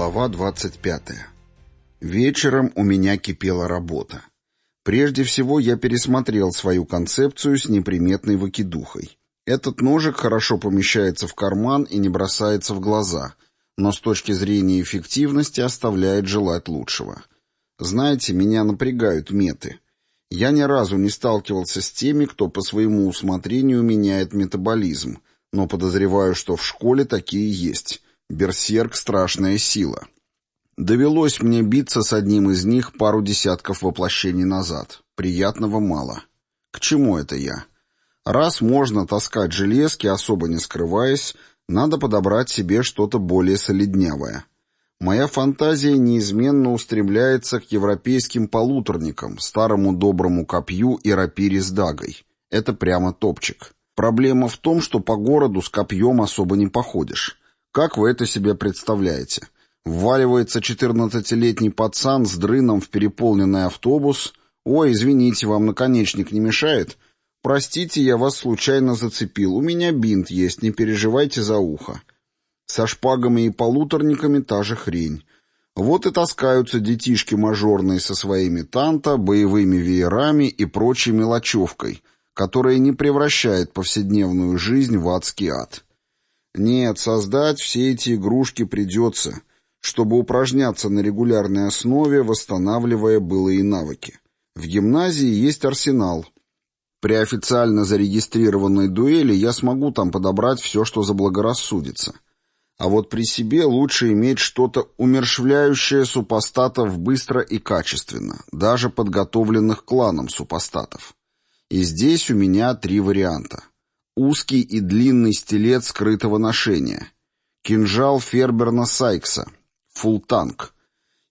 Глава 25. Вечером у меня кипела работа. Прежде всего я пересмотрел свою концепцию с неприметной выкидухой. Этот ножик хорошо помещается в карман и не бросается в глаза, но с точки зрения эффективности оставляет желать лучшего. Знаете, меня напрягают меты. Я ни разу не сталкивался с теми, кто по своему усмотрению меняет метаболизм, но подозреваю, что в школе такие есть. Берсерк — страшная сила. Довелось мне биться с одним из них пару десятков воплощений назад. Приятного мало. К чему это я? Раз можно таскать железки, особо не скрываясь, надо подобрать себе что-то более солиднявое. Моя фантазия неизменно устремляется к европейским полуторникам, старому доброму копью и рапире с дагой. Это прямо топчик. Проблема в том, что по городу с копьем особо не походишь. Как вы это себе представляете? Вваливается четырнадцатилетний пацан с дрыном в переполненный автобус. «Ой, извините, вам наконечник не мешает?» «Простите, я вас случайно зацепил. У меня бинт есть, не переживайте за ухо». Со шпагами и полуторниками та же хрень. Вот и таскаются детишки мажорные со своими танта, боевыми веерами и прочей мелочевкой, которая не превращает повседневную жизнь в адский ад. Нет, создать все эти игрушки придется, чтобы упражняться на регулярной основе, восстанавливая былые навыки. В гимназии есть арсенал. При официально зарегистрированной дуэли я смогу там подобрать все, что заблагорассудится. А вот при себе лучше иметь что-то умершвляющее супостатов быстро и качественно, даже подготовленных кланом супостатов. И здесь у меня три варианта. Узкий и длинный стилет скрытого ношения. Кинжал Ферберна Сайкса. Фултанк.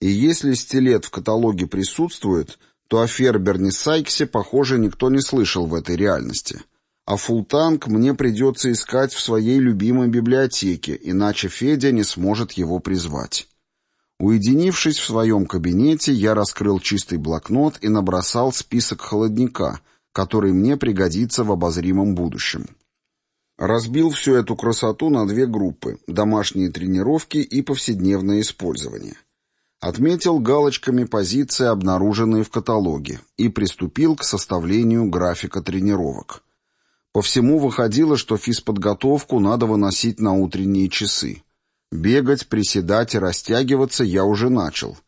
И если стилет в каталоге присутствует, то о Ферберне Сайксе, похоже, никто не слышал в этой реальности. А фултанк мне придется искать в своей любимой библиотеке, иначе Федя не сможет его призвать. Уединившись в своем кабинете, я раскрыл чистый блокнот и набросал список холодника — который мне пригодится в обозримом будущем. Разбил всю эту красоту на две группы – домашние тренировки и повседневное использование. Отметил галочками позиции, обнаруженные в каталоге, и приступил к составлению графика тренировок. По всему выходило, что физподготовку надо выносить на утренние часы. Бегать, приседать и растягиваться я уже начал.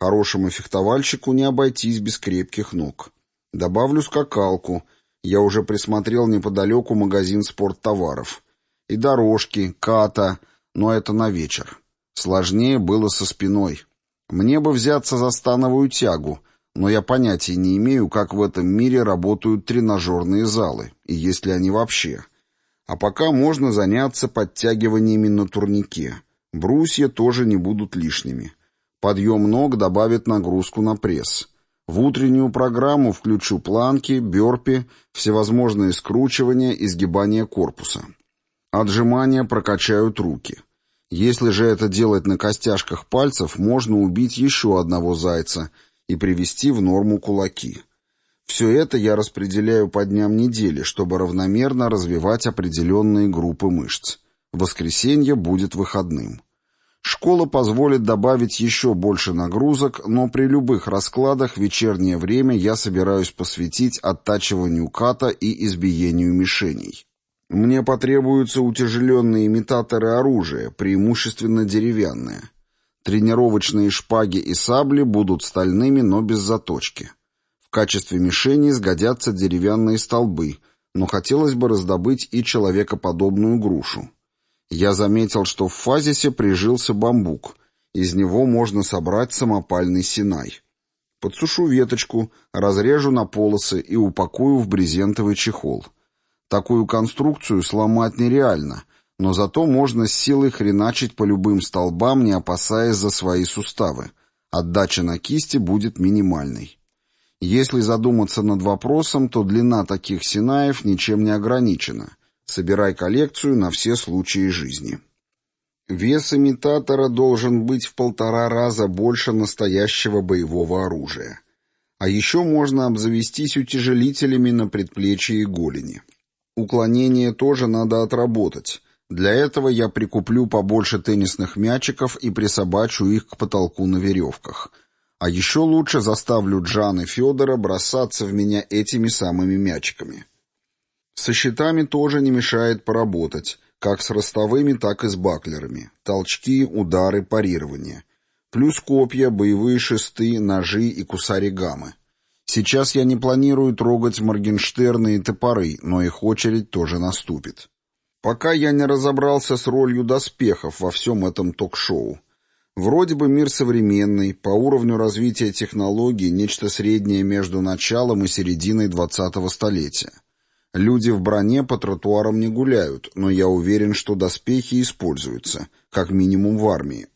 Хорошему фехтовальщику не обойтись без крепких ног. Добавлю скакалку. Я уже присмотрел неподалеку магазин спорттоваров. И дорожки, ката, но это на вечер. Сложнее было со спиной. Мне бы взяться за становую тягу, но я понятия не имею, как в этом мире работают тренажерные залы, и есть ли они вообще. А пока можно заняться подтягиваниями на турнике. Брусья тоже не будут лишними. Подъем ног добавит нагрузку на пресс. В утреннюю программу включу планки, бёрпи, всевозможные скручивания и сгибания корпуса. Отжимания прокачают руки. Если же это делать на костяшках пальцев, можно убить еще одного зайца и привести в норму кулаки. Все это я распределяю по дням недели, чтобы равномерно развивать определенные группы мышц. Воскресенье будет выходным. Школа позволит добавить еще больше нагрузок, но при любых раскладах вечернее время я собираюсь посвятить оттачиванию ката и избиению мишеней. Мне потребуются утяжеленные имитаторы оружия, преимущественно деревянные. Тренировочные шпаги и сабли будут стальными, но без заточки. В качестве мишени сгодятся деревянные столбы, но хотелось бы раздобыть и человекоподобную грушу. Я заметил, что в фазисе прижился бамбук. Из него можно собрать самопальный синай. Подсушу веточку, разрежу на полосы и упакую в брезентовый чехол. Такую конструкцию сломать нереально, но зато можно с силой хреначить по любым столбам, не опасаясь за свои суставы. Отдача на кисти будет минимальной. Если задуматься над вопросом, то длина таких синаев ничем не ограничена. Собирай коллекцию на все случаи жизни. Вес имитатора должен быть в полтора раза больше настоящего боевого оружия. А еще можно обзавестись утяжелителями на предплечье и голени. Уклонение тоже надо отработать. Для этого я прикуплю побольше теннисных мячиков и присобачу их к потолку на веревках. А еще лучше заставлю Джан и Федора бросаться в меня этими самыми мячиками. Со щитами тоже не мешает поработать, как с ростовыми, так и с баклерами. Толчки, удары, парирование. Плюс копья, боевые шесты, ножи и кусаригамы. Сейчас я не планирую трогать Моргенштерны и топоры, но их очередь тоже наступит. Пока я не разобрался с ролью доспехов во всем этом ток-шоу. Вроде бы мир современный, по уровню развития технологий нечто среднее между началом и серединой 20-го столетия. Люди в броне по тротуарам не гуляют, но я уверен, что доспехи используются, как минимум в армии.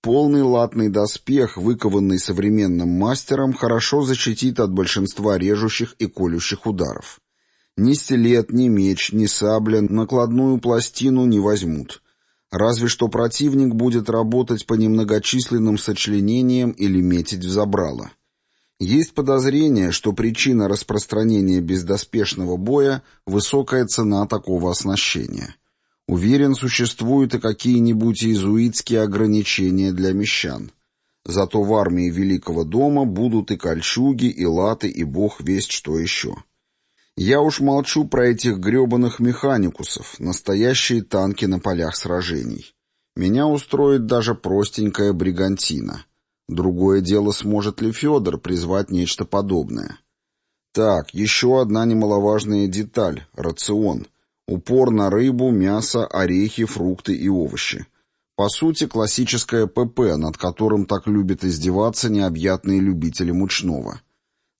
Полный латный доспех, выкованный современным мастером, хорошо защитит от большинства режущих и колющих ударов. Ни стилет, ни меч, ни сабля накладную пластину не возьмут. Разве что противник будет работать по немногочисленным сочленениям или метить в забрало. Есть подозрение, что причина распространения бездоспешного боя – высокая цена такого оснащения. Уверен, существуют и какие-нибудь иезуитские ограничения для мещан. Зато в армии Великого дома будут и кольчуги, и латы, и бог весть что еще. Я уж молчу про этих гребаных механикусов, настоящие танки на полях сражений. Меня устроит даже простенькая бригантина. Другое дело, сможет ли Федор призвать нечто подобное. Так, еще одна немаловажная деталь — рацион. Упор на рыбу, мясо, орехи, фрукты и овощи. По сути, классическое ПП, над которым так любят издеваться необъятные любители мучного.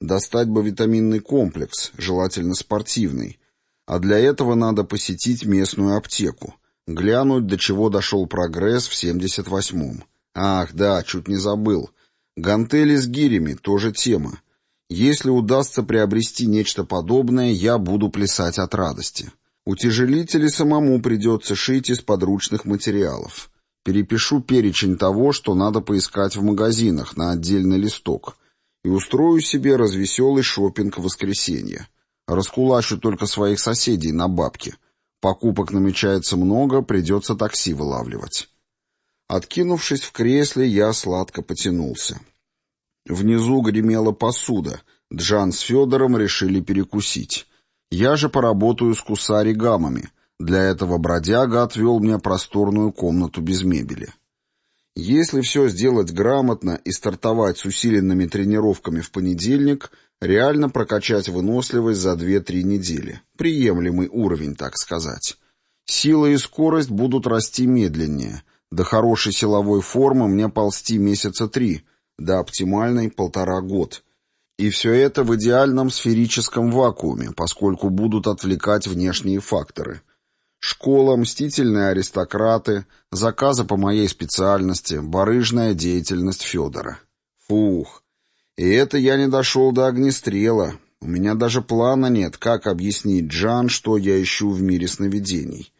Достать бы витаминный комплекс, желательно спортивный. А для этого надо посетить местную аптеку. Глянуть, до чего дошел прогресс в 78-м. Ах, да, чуть не забыл. Гантели с гирями — тоже тема. Если удастся приобрести нечто подобное, я буду плясать от радости. Утяжелители самому придется шить из подручных материалов. Перепишу перечень того, что надо поискать в магазинах на отдельный листок — и устрою себе развеселый шопинг в воскресенье. Раскулачу только своих соседей на бабки. Покупок намечается много, придется такси вылавливать. Откинувшись в кресле, я сладко потянулся. Внизу гремела посуда. Джан с Федором решили перекусить. Я же поработаю с кусари-гамами. Для этого бродяга отвел мне просторную комнату без мебели. Если все сделать грамотно и стартовать с усиленными тренировками в понедельник, реально прокачать выносливость за 2-3 недели. Приемлемый уровень, так сказать. Сила и скорость будут расти медленнее. До хорошей силовой формы мне ползти месяца три, до оптимальной полтора год. И все это в идеальном сферическом вакууме, поскольку будут отвлекать внешние факторы. Школа, мстительные аристократы, заказы по моей специальности, барыжная деятельность Федора. Фух. И это я не дошел до огнестрела. У меня даже плана нет, как объяснить Джан, что я ищу в мире сновидений.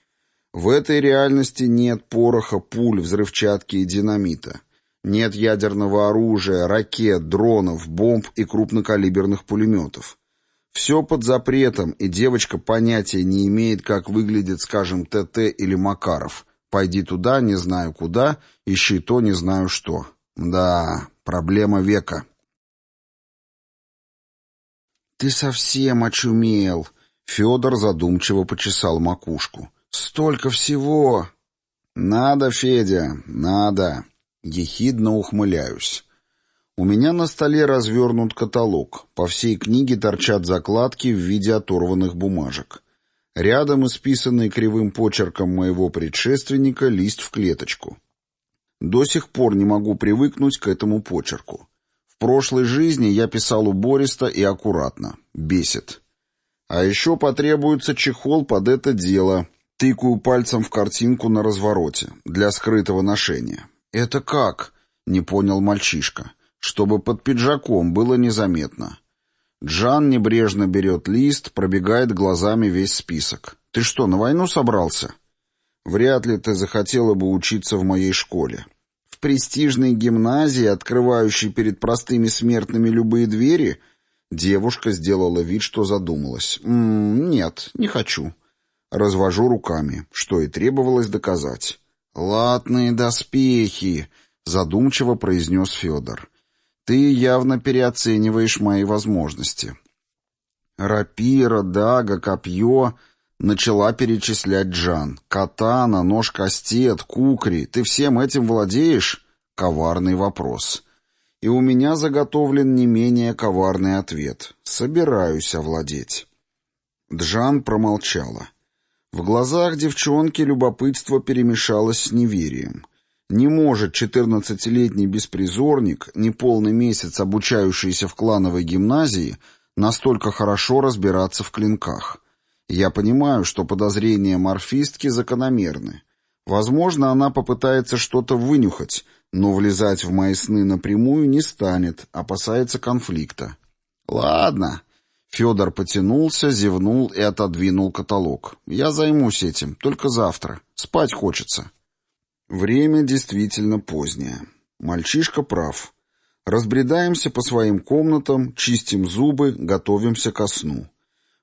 В этой реальности нет пороха, пуль, взрывчатки и динамита. Нет ядерного оружия, ракет, дронов, бомб и крупнокалиберных пулеметов. Все под запретом, и девочка понятия не имеет, как выглядит, скажем, ТТ или Макаров. Пойди туда, не знаю куда, ищи то, не знаю что. Да, проблема века. «Ты совсем очумел!» Федор задумчиво почесал макушку. «Столько всего!» «Надо, Федя, надо!» Ехидно ухмыляюсь. У меня на столе развернут каталог. По всей книге торчат закладки в виде оторванных бумажек. Рядом исписанный кривым почерком моего предшественника лист в клеточку. До сих пор не могу привыкнуть к этому почерку. В прошлой жизни я писал убористо и аккуратно. Бесит. А еще потребуется чехол под это дело. Тыкаю пальцем в картинку на развороте. Для скрытого ношения. «Это как?» — не понял мальчишка чтобы под пиджаком было незаметно. Джан небрежно берет лист, пробегает глазами весь список. «Ты что, на войну собрался?» «Вряд ли ты захотела бы учиться в моей школе. В престижной гимназии, открывающей перед простыми смертными любые двери?» Девушка сделала вид, что задумалась. «М -м, «Нет, не хочу. Развожу руками, что и требовалось доказать. «Латные доспехи», — задумчиво произнес Федор. «Ты явно переоцениваешь мои возможности». «Рапира, дага, копье...» — начала перечислять Джан. «Катана, нож-кастет, кукри. Ты всем этим владеешь?» Коварный вопрос. И у меня заготовлен не менее коварный ответ. Собираюсь овладеть. Джан промолчала. В глазах девчонки любопытство перемешалось с неверием. Не может четырнадцатилетний беспризорник, не полный месяц обучающийся в клановой гимназии, настолько хорошо разбираться в клинках. Я понимаю, что подозрения морфистки закономерны. Возможно, она попытается что-то вынюхать, но влезать в мои сны напрямую не станет, опасается конфликта. «Ладно», Федор потянулся, зевнул и отодвинул каталог. «Я займусь этим, только завтра. Спать хочется». Время действительно позднее. Мальчишка прав. Разбредаемся по своим комнатам, чистим зубы, готовимся ко сну.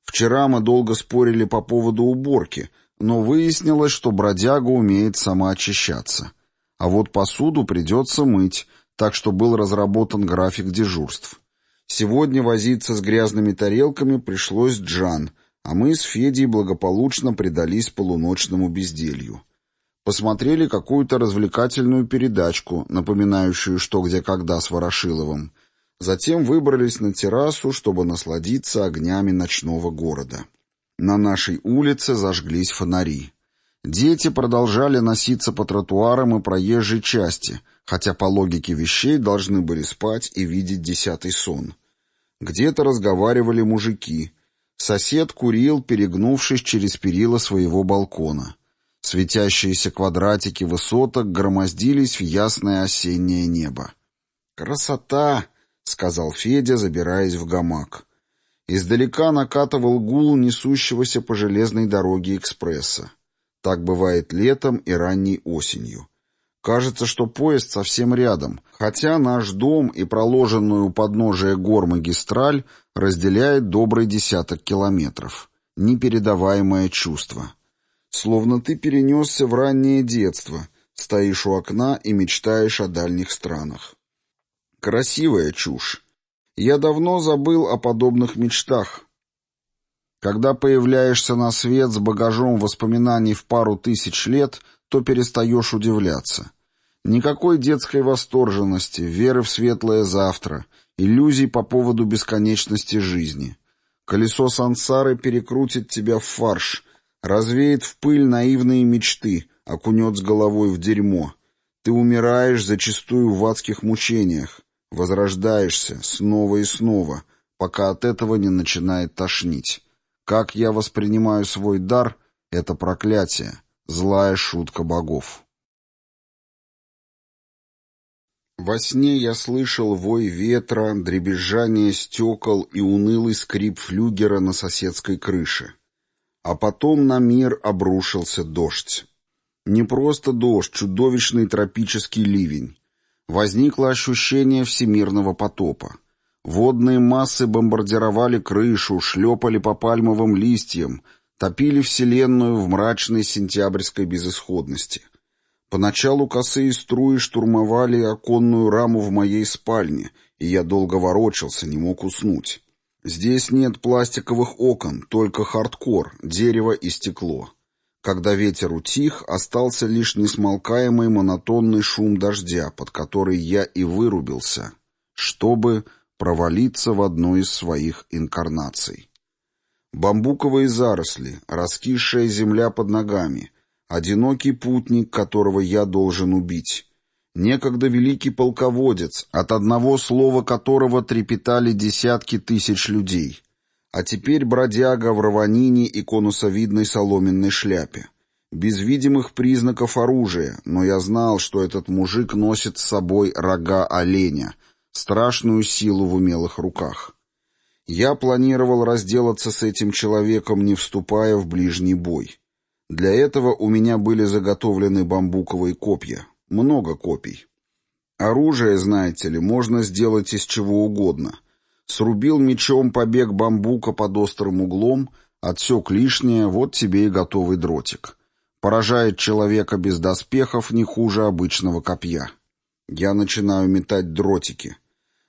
Вчера мы долго спорили по поводу уборки, но выяснилось, что бродяга умеет самоочищаться. А вот посуду придется мыть, так что был разработан график дежурств. Сегодня возиться с грязными тарелками пришлось Джан, а мы с Федей благополучно предались полуночному безделью. Посмотрели какую-то развлекательную передачку, напоминающую «Что, где, когда» с Ворошиловым. Затем выбрались на террасу, чтобы насладиться огнями ночного города. На нашей улице зажглись фонари. Дети продолжали носиться по тротуарам и проезжей части, хотя по логике вещей должны были спать и видеть десятый сон. Где-то разговаривали мужики. Сосед курил, перегнувшись через перила своего балкона. Светящиеся квадратики высоток громоздились в ясное осеннее небо. «Красота!» — сказал Федя, забираясь в гамак. Издалека накатывал гул несущегося по железной дороге экспресса. Так бывает летом и ранней осенью. Кажется, что поезд совсем рядом, хотя наш дом и проложенную у подножия гор магистраль разделяет добрый десяток километров. Непередаваемое чувство. Словно ты перенесся в раннее детство, стоишь у окна и мечтаешь о дальних странах. Красивая чушь. Я давно забыл о подобных мечтах, когда появляешься на свет с багажом воспоминаний в пару тысяч лет, то перестаешь удивляться. Никакой детской восторженности, веры в светлое завтра, иллюзий по поводу бесконечности жизни. Колесо сансары перекрутит тебя в фарш, развеет в пыль наивные мечты, окунет с головой в дерьмо. Ты умираешь зачастую в адских мучениях, возрождаешься снова и снова, пока от этого не начинает тошнить. Как я воспринимаю свой дар — это проклятие, злая шутка богов. Во сне я слышал вой ветра, дребезжание стекол и унылый скрип флюгера на соседской крыше. А потом на мир обрушился дождь. Не просто дождь, чудовищный тропический ливень. Возникло ощущение всемирного потопа. Водные массы бомбардировали крышу, шлепали по пальмовым листьям, топили Вселенную в мрачной сентябрьской безысходности. Поначалу косые струи штурмовали оконную раму в моей спальне, и я долго ворочался, не мог уснуть. Здесь нет пластиковых окон, только хардкор, дерево и стекло. Когда ветер утих, остался лишь несмолкаемый монотонный шум дождя, под который я и вырубился, чтобы провалиться в одну из своих инкарнаций. Бамбуковые заросли, раскисшая земля под ногами, одинокий путник, которого я должен убить, некогда великий полководец, от одного слова которого трепетали десятки тысяч людей, а теперь бродяга в раванине и конусовидной соломенной шляпе. Без видимых признаков оружия, но я знал, что этот мужик носит с собой рога оленя, страшную силу в умелых руках. Я планировал разделаться с этим человеком, не вступая в ближний бой. Для этого у меня были заготовлены бамбуковые копья. Много копий. Оружие, знаете ли, можно сделать из чего угодно. Срубил мечом побег бамбука под острым углом, Отсек лишнее, вот тебе и готовый дротик. Поражает человека без доспехов не хуже обычного копья. Я начинаю метать дротики.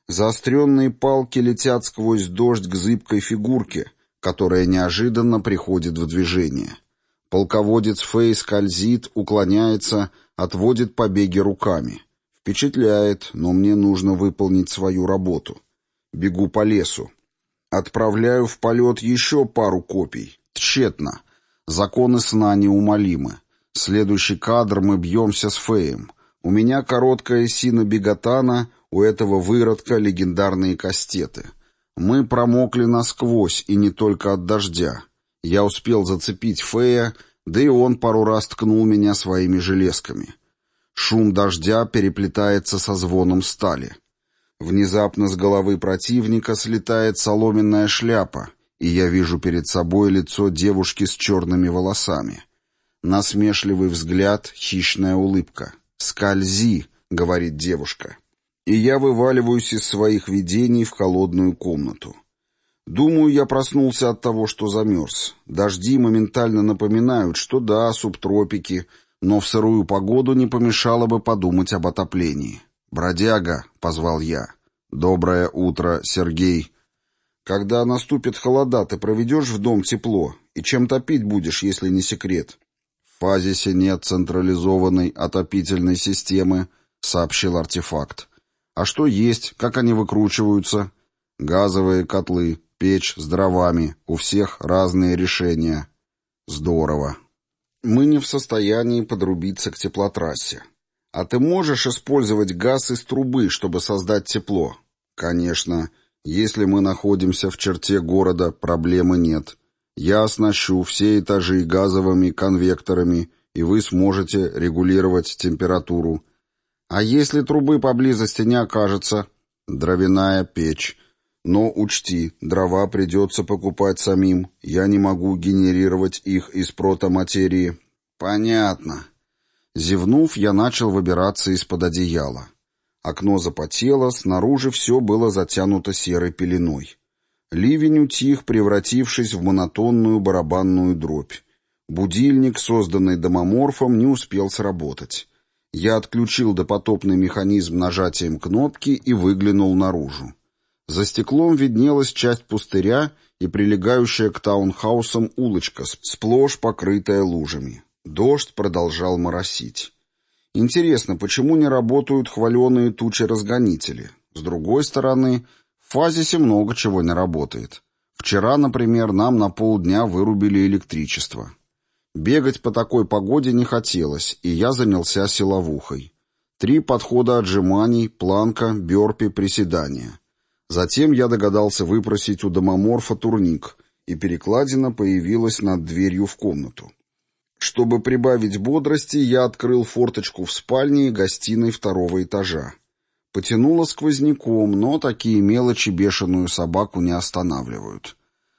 Заостренные палки летят сквозь дождь к зыбкой фигурке, которая неожиданно приходит в движение. Полководец Фей скользит, уклоняется, отводит побеги руками. Впечатляет, но мне нужно выполнить свою работу. Бегу по лесу. Отправляю в полет еще пару копий. Тщетно. Законы сна неумолимы. Следующий кадр мы бьемся с Феем. У меня короткая сина беготана, у этого выродка легендарные кастеты. Мы промокли насквозь, и не только от дождя. Я успел зацепить Фея, да и он пару раз ткнул меня своими железками. Шум дождя переплетается со звоном стали. Внезапно с головы противника слетает соломенная шляпа, и я вижу перед собой лицо девушки с черными волосами. Насмешливый взгляд, хищная улыбка. «Скользи», — говорит девушка. И я вываливаюсь из своих видений в холодную комнату. Думаю, я проснулся от того, что замерз. Дожди моментально напоминают, что да, субтропики, но в сырую погоду не помешало бы подумать об отоплении. «Бродяга», — позвал я. «Доброе утро, Сергей». «Когда наступит холода, ты проведешь в дом тепло? И чем топить будешь, если не секрет?» «В фазисе нет централизованной отопительной системы», — сообщил артефакт. «А что есть? Как они выкручиваются?» «Газовые котлы, печь с дровами. У всех разные решения». «Здорово». «Мы не в состоянии подрубиться к теплотрассе. А ты можешь использовать газ из трубы, чтобы создать тепло? Конечно. Если мы находимся в черте города, проблемы нет. Я оснащу все этажи газовыми конвекторами, и вы сможете регулировать температуру. А если трубы поблизости не окажется? Дровяная печь. Но учти, дрова придется покупать самим. Я не могу генерировать их из протоматерии. Понятно. Зевнув, я начал выбираться из-под одеяла. Окно запотело, снаружи все было затянуто серой пеленой. Ливень утих, превратившись в монотонную барабанную дробь. Будильник, созданный домоморфом, не успел сработать. Я отключил допотопный механизм нажатием кнопки и выглянул наружу. За стеклом виднелась часть пустыря и прилегающая к таунхаусам улочка, сплошь покрытая лужами. Дождь продолжал моросить. Интересно, почему не работают хваленые тучи-разгонители? С другой стороны, в фазисе много чего не работает. Вчера, например, нам на полдня вырубили электричество. Бегать по такой погоде не хотелось, и я занялся силовухой. Три подхода отжиманий, планка, бёрпи, приседания. Затем я догадался выпросить у домоморфа турник, и перекладина появилась над дверью в комнату. Чтобы прибавить бодрости, я открыл форточку в спальне и гостиной второго этажа. Потянуло сквозняком, но такие мелочи бешеную собаку не останавливают.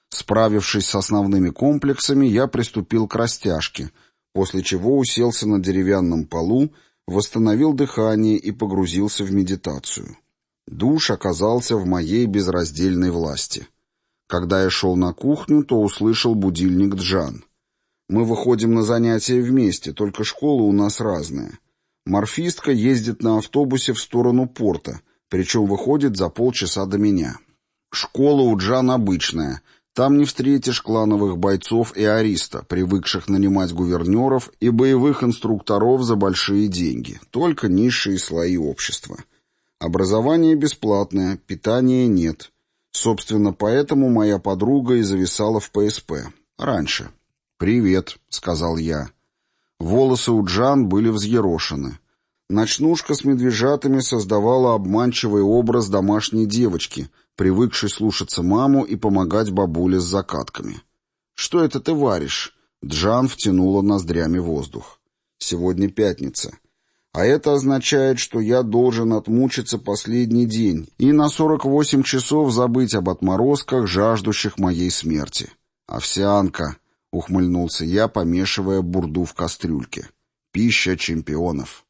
Справившись с основными комплексами, я приступил к растяжке, после чего уселся на деревянном полу, восстановил дыхание и погрузился в медитацию. Душ оказался в моей безраздельной власти. Когда я шел на кухню, то услышал будильник Джан. Мы выходим на занятия вместе, только школы у нас разные. Морфистка ездит на автобусе в сторону порта, причем выходит за полчаса до меня. Школа у Джан обычная. Там не встретишь клановых бойцов и ариста, привыкших нанимать гувернеров и боевых инструкторов за большие деньги, только низшие слои общества. Образование бесплатное, питания нет. Собственно, поэтому моя подруга и зависала в ПСП. Раньше. «Привет», — сказал я. Волосы у Джан были взъерошены. Ночнушка с медвежатами создавала обманчивый образ домашней девочки, привыкшей слушаться маму и помогать бабуле с закатками. «Что это ты варишь?» Джан втянула ноздрями воздух. «Сегодня пятница. А это означает, что я должен отмучиться последний день и на 48 часов забыть об отморозках, жаждущих моей смерти. Овсянка!» — ухмыльнулся я, помешивая бурду в кастрюльке. «Пища чемпионов».